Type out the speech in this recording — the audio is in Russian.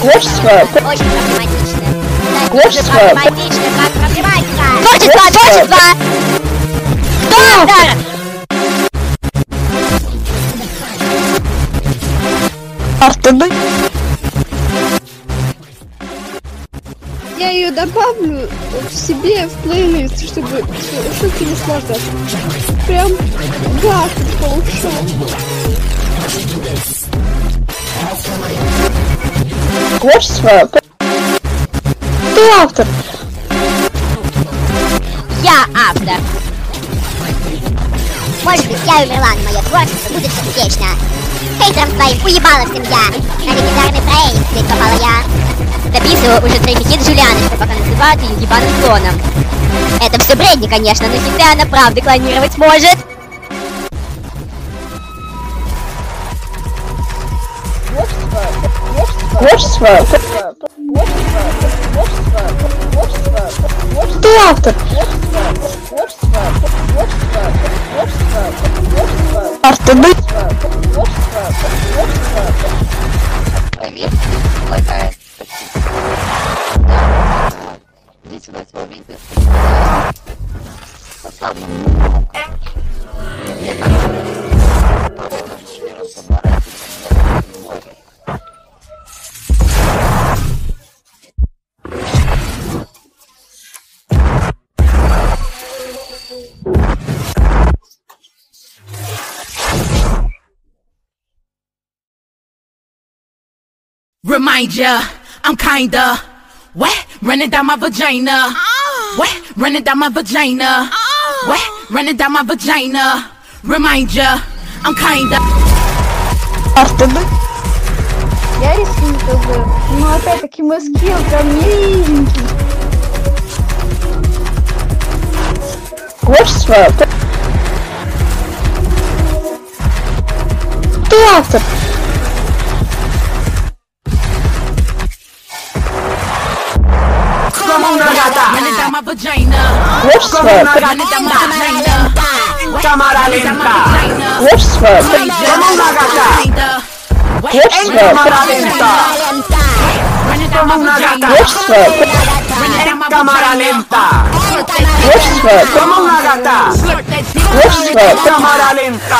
Творчество. Очень проблематично. Да, Творчество. очень проблематично, как проблематика. Творчество, творчество! Доктор! Артены. Я ее добавлю в себе в плейлист, чтобы слушать и наслаждаться. Прям гасит Творчество. Ты автор. Я автор. Может быть, я умерла, но мое творчество будет вечно. Хейтерам твоим уебала семья. На легендарный проект здесь попала я. Записываю уже Джулианы, что пока называют ее ебаным клоном. Это все бредни, конечно, но хиты она правда клонировать может. Творчество. Ты автор. Артены. Привет, предлагает Иди сюда, своего Remind ya, I'm kinda wet, running down my vagina. Wet, running down my vagina. Wet, running down my vagina. Remind ya, I'm kinda. Артены. Я рисую тоже. Но опять-таки мой скилл прям миленький. Творчество. Ты автор. my vagina. Whoops, Cámara lenta. Whoops, Con una gata. En cámara lenta. Con una gata. En cámara lenta. Como una. Cámara lenta.